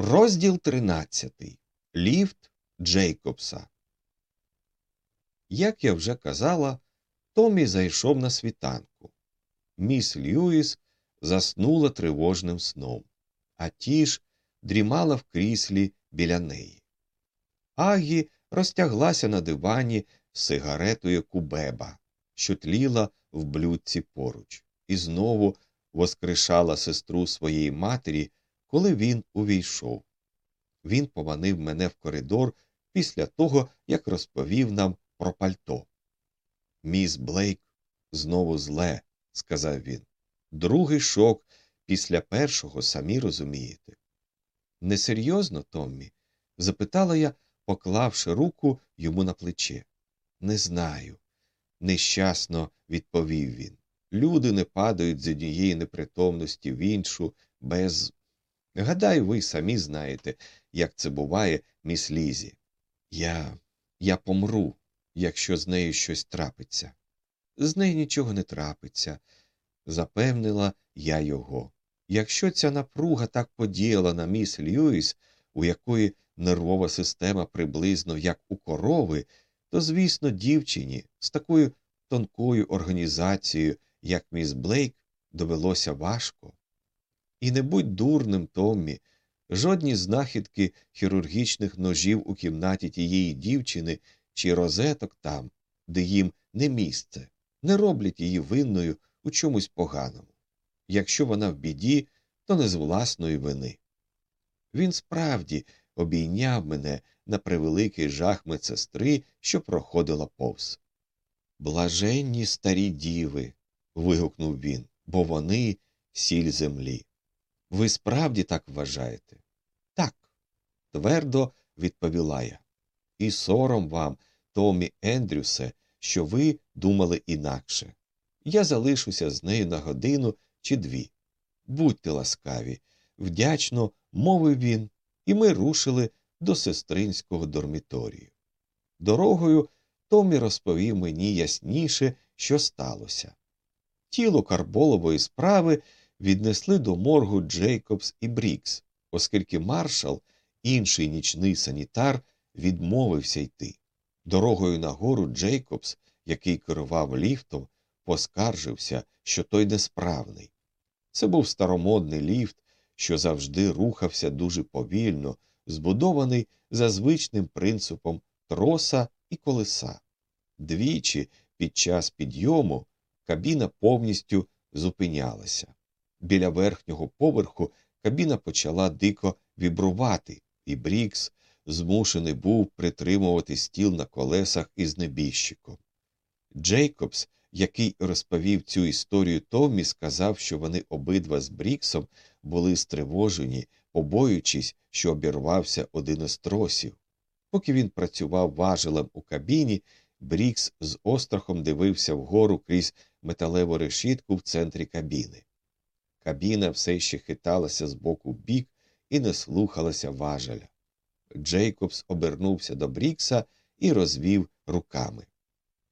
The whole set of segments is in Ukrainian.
Розділ тринадцятий. Ліфт Джейкобса. Як я вже казала, Томі зайшов на світанку. Міс Льюіс заснула тривожним сном, а ті ж дрімала в кріслі біля неї. Агі розтяглася на дивані з сигаретою кубеба, що тліла в блюдці поруч, і знову воскрешала сестру своєї матері коли він увійшов. Він поманив мене в коридор після того, як розповів нам про пальто. Міс Блейк знову зле, сказав він. Другий шок після першого, самі розумієте. Несерйозно, Томмі? запитала я, поклавши руку йому на плече. Не знаю, нещасно відповів він. Люди не падають з однієї непритомності в іншу без Гадаю, ви самі знаєте, як це буває, міс Лізі. Я я помру, якщо з нею щось трапиться. З нею нічого не трапиться, запевнила я його. Якщо ця напруга так подіяла на міс Льюіс, у якої нервова система приблизно як у корови, то, звісно, дівчині з такою тонкою організацією, як міс Блейк, довелося важко. І не будь дурним, Томмі, жодні знахідки хірургічних ножів у кімнаті тієї дівчини чи розеток там, де їм не місце, не роблять її винною у чомусь поганому. Якщо вона в біді, то не з власної вини. Він справді обійняв мене на превеликий жах медсестри, що проходила повз. Блаженні старі діви. вигукнув він, бо вони сіль землі. Ви справді так вважаєте? Так, твердо відповіла я. І сором вам, Томі Ендрюсе, що ви думали інакше. Я залишуся з нею на годину чи дві. Будьте ласкаві, вдячно мовив він, і ми рушили до сестринського дорміторію. Дорогою Томі розповів мені ясніше, що сталося. Тіло карболової справи віднесли до моргу Джейкобс і Брікс, оскільки маршал, інший нічний санітар, відмовився йти. Дорогою нагору Джейкобс, який керував ліфтом, поскаржився, що той несправний. Це був старомодний ліфт, що завжди рухався дуже повільно, збудований за звичним принципом троса і колеса. Двічі під час підйому кабіна повністю зупинялася. Біля верхнього поверху кабіна почала дико вібрувати, і Брікс змушений був притримувати стіл на колесах із небіжчиком. Джейкобс, який розповів цю історію Томмі, сказав, що вони обидва з Бріксом були стривожені, побоюючись, що обірвався один із тросів. Поки він працював важелем у кабіні, Брікс з острахом дивився вгору крізь металеву решітку в центрі кабіни. Кабіна все ще хиталася з боку бік і не слухалася важеля. Джейкобс обернувся до Брікса і розвів руками.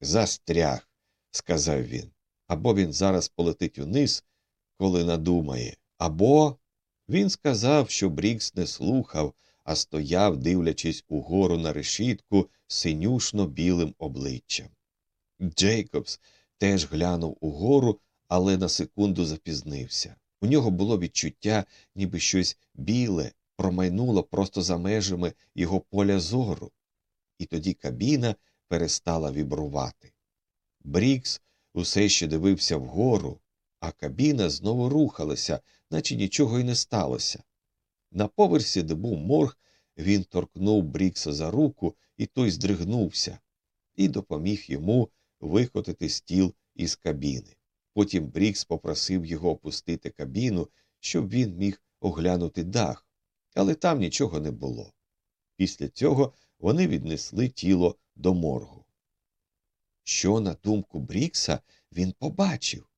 Застряг, сказав він. Або він зараз полетить униз, коли надумає, або. Він сказав, що Брікс не слухав, а стояв, дивлячись угору на решітку синюшно білим обличчям. Джейкобс теж глянув угору, але на секунду запізнився. У нього було відчуття, ніби щось біле промайнуло просто за межами його поля зору, і тоді кабіна перестала вібрувати. Брікс усе ще дивився вгору, а кабіна знову рухалася, наче нічого й не сталося. На поверсі, де був морг, він торкнув Брікса за руку, і той здригнувся, і допоміг йому вихотити стіл із кабіни. Потім Брікс попросив його опустити кабіну, щоб він міг оглянути дах, але там нічого не було. Після цього вони віднесли тіло до моргу. Що, на думку Брікса, він побачив?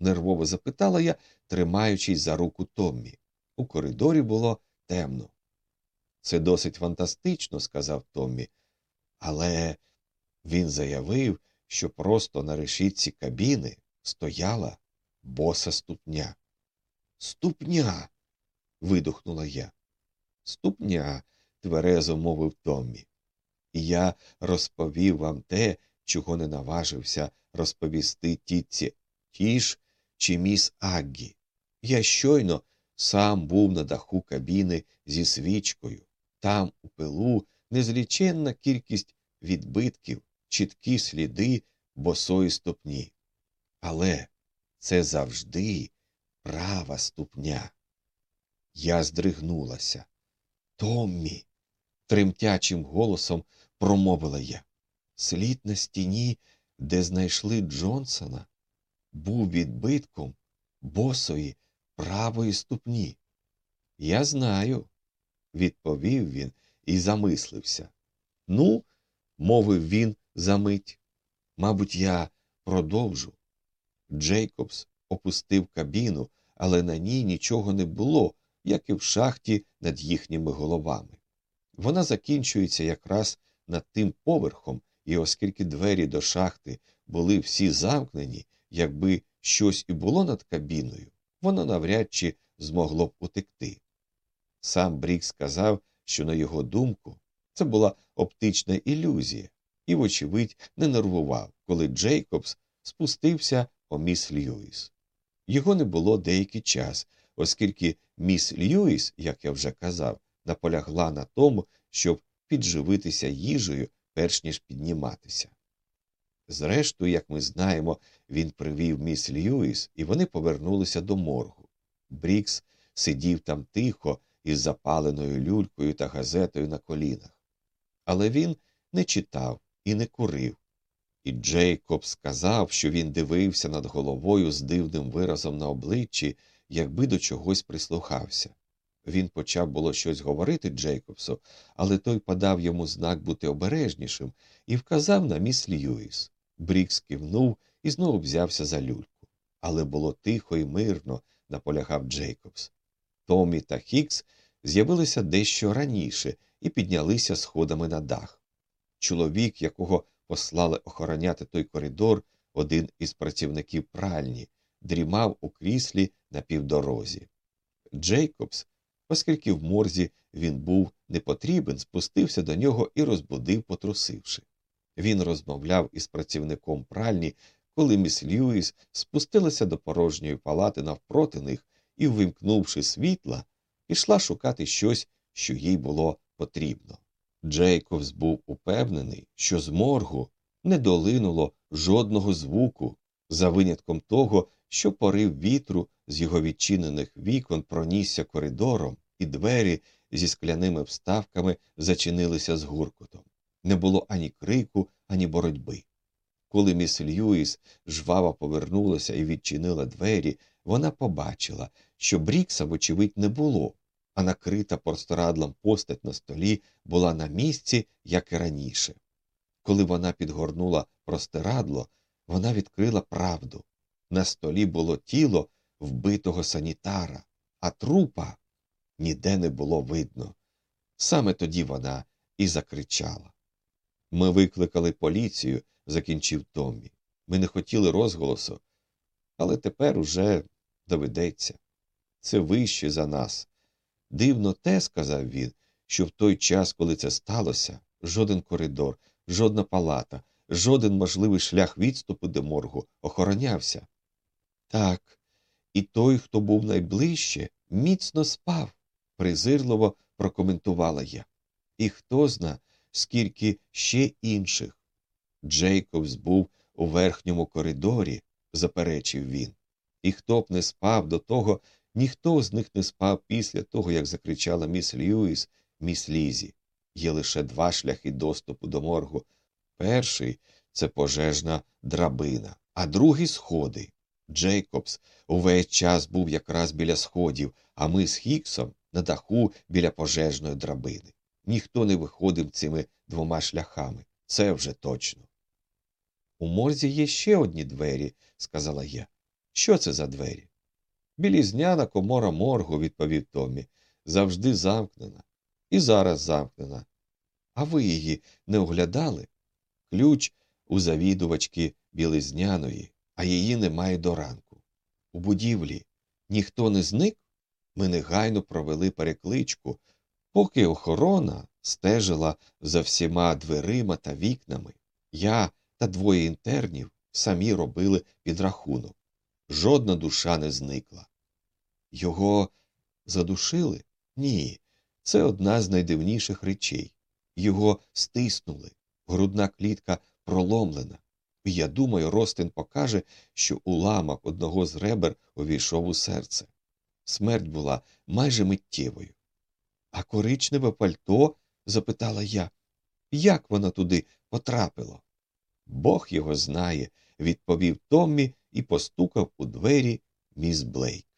нервово запитала я, тримаючись за руку Томмі. У коридорі було темно. Це досить фантастично, сказав Томмі, але він заявив, що просто на решітці кабіни стояла боса ступня. Ступня. видухнула я. Ступня, тверезо мовив Томмі. І я розповів вам те, чого не наважився розповісти тітці Тіш чи міс Аггі. Я щойно сам був на даху кабіни зі свічкою. Там, у пилу, незліченна кількість відбитків, чіткі сліди босої ступні. Але це завжди права ступня. Я здригнулася. Томмі, тремтячим голосом промовила я. Слід на стіні, де знайшли Джонсона, був відбитком босої правої ступні. Я знаю, відповів він і замислився. Ну, мовив він за мить. Мабуть, я продовжу. Джейкобс опустив кабіну, але на ній нічого не було, як і в шахті над їхніми головами. Вона закінчується якраз над тим поверхом, і оскільки двері до шахти були всі замкнені, якби щось і було над кабіною, воно навряд чи змогло б утекти. Сам Брік сказав, що, на його думку, це була оптична ілюзія, і, вочевидь, не нервував, коли Джейкобс спустився міс Льюіс. Його не було деякий час, оскільки міс Льюіс, як я вже казав, наполягла на тому, щоб підживитися їжею, перш ніж підніматися. Зрештою, як ми знаємо, він привів міс Льюіс, і вони повернулися до моргу. Брікс сидів там тихо із запаленою люлькою та газетою на колінах. Але він не читав і не курив. І Джейкоб сказав, що він дивився над головою з дивним виразом на обличчі, якби до чогось прислухався. Він почав було щось говорити Джейкобсу, але той подав йому знак бути обережнішим і вказав на міс Льюіс. Брікс кивнув і знову взявся за люльку. Але було тихо і мирно, наполягав Джейкобс. Томі та Хікс з'явилися дещо раніше і піднялися сходами на дах. Чоловік, якого послали охороняти той коридор, один із працівників пральні, дрімав у кріслі на півдорозі. Джейкобс, оскільки в морзі він був не потрібен, спустився до нього і розбудив, потрусивши. Він розмовляв із працівником пральні, коли міс Льюіс спустилася до порожньої палати навпроти них і, вимкнувши світла, пішла шукати щось, що їй було потрібно. Джейкобс був упевнений, що з моргу не долинуло жодного звуку, за винятком того, що порив вітру з його відчинених вікон пронісся коридором, і двері зі скляними вставками зачинилися з гуркотом. Не було ані крику, ані боротьби. Коли міс Льюіс жваво повернулася і відчинила двері, вона побачила, що Брікса, вочевидь, не було, а накрита простирадлом постать на столі була на місці, як і раніше. Коли вона підгорнула простирадло, вона відкрила правду. На столі було тіло вбитого санітара, а трупа ніде не було видно. Саме тоді вона і закричала. Ми викликали поліцію, закінчив Томмі. Ми не хотіли розголосу, але тепер уже доведеться. Це вище за нас. Дивно те, сказав він, що в той час, коли це сталося, жоден коридор, жодна палата, жоден можливий шлях відступу до моргу охоронявся. Так, і той, хто був найближче, міцно спав, презирливо прокоментувала я. І хто зна, скільки ще інших. Джейкобс був у верхньому коридорі, заперечив він. І хто б не спав до того, ніхто з них не спав після того, як закричала міс Льюіс, міс Лізі. Є лише два шляхи доступу до моргу. Перший це пожежна драбина, а другий сходи. Джейкобс увесь час був якраз біля сходів, а ми з Хіксом на даху біля пожежної драбини. Ніхто не виходив цими двома шляхами. Це вже точно. У морзі є ще одні двері, сказала я. Що це за двері? Білізняна комора моргу, відповів Томмі, завжди замкнена. І зараз замкнена. А ви її не оглядали? Ключ у завідувачки білизняної, а її немає до ранку. У будівлі ніхто не зник? Ми негайно провели перекличку. Поки охорона стежила за всіма дверима та вікнами, я та двоє інтернів самі робили підрахунок. Жодна душа не зникла. Його задушили? Ні. Це одна з найдивніших речей. Його стиснули, грудна клітка проломлена. І я думаю, Ростин покаже, що уламок одного з ребер увійшов у серце. Смерть була майже миттєвою. А коричневе пальто? запитала я. Як воно туди потрапило? Бог його знає, відповів Томмі і постукав у двері міс Блейк.